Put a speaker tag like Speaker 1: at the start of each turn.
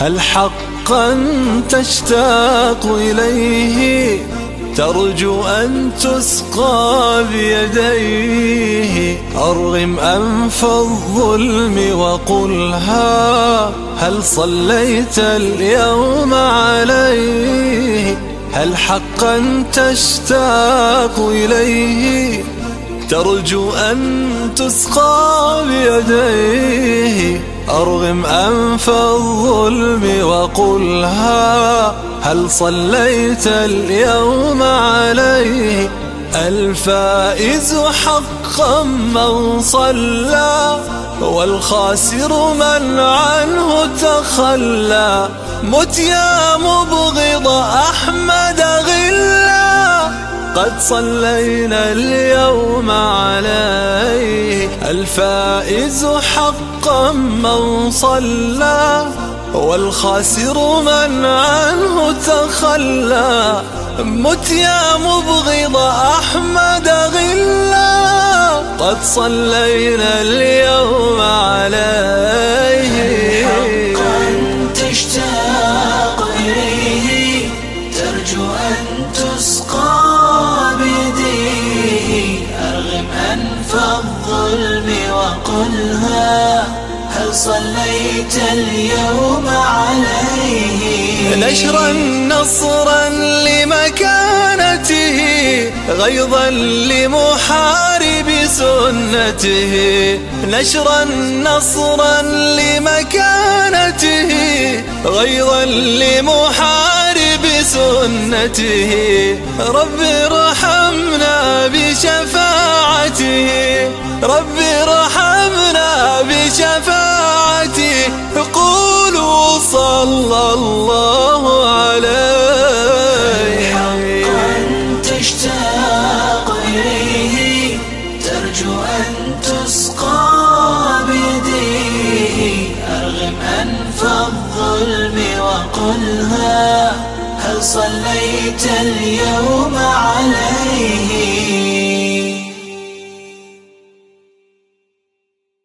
Speaker 1: هل حقا تشتاق إليه؟ ترجو أن تسقى بيديه. أرغم أنف الظلم وقلها. هل صليت اليوم عليه؟ هل حقا تشتاق إليه؟ ترجو أن تسقى بيديه. أرغم أنف الظلم وقلها هل صليت اليوم عليه؟ الفائز حقا من صلى والخاسر من عنه تخلى. مت يا مبغض أحمد غلا قد صلينا اليوم عليه الفائز حقا من صلى والخاسر من عنه تخلى. مت يا مبغض أحمد غلا قد صلينا اليوم
Speaker 2: وقلها هل صليت اليوم عليه؟
Speaker 1: نشرا نصرا لمكانته غيظا لمحارب سنته. نشرا نصرا لمكانته غيظا لمحارب سنته. رب ارحمنا بشفاعته رب ارحمنا بشفاعته قولوا صلى الله عليه.
Speaker 2: حقا تشتاق إليه ترجو أن تسقى بيديه أرغم أنف الظلم وقلها هل صليت اليوم عليه؟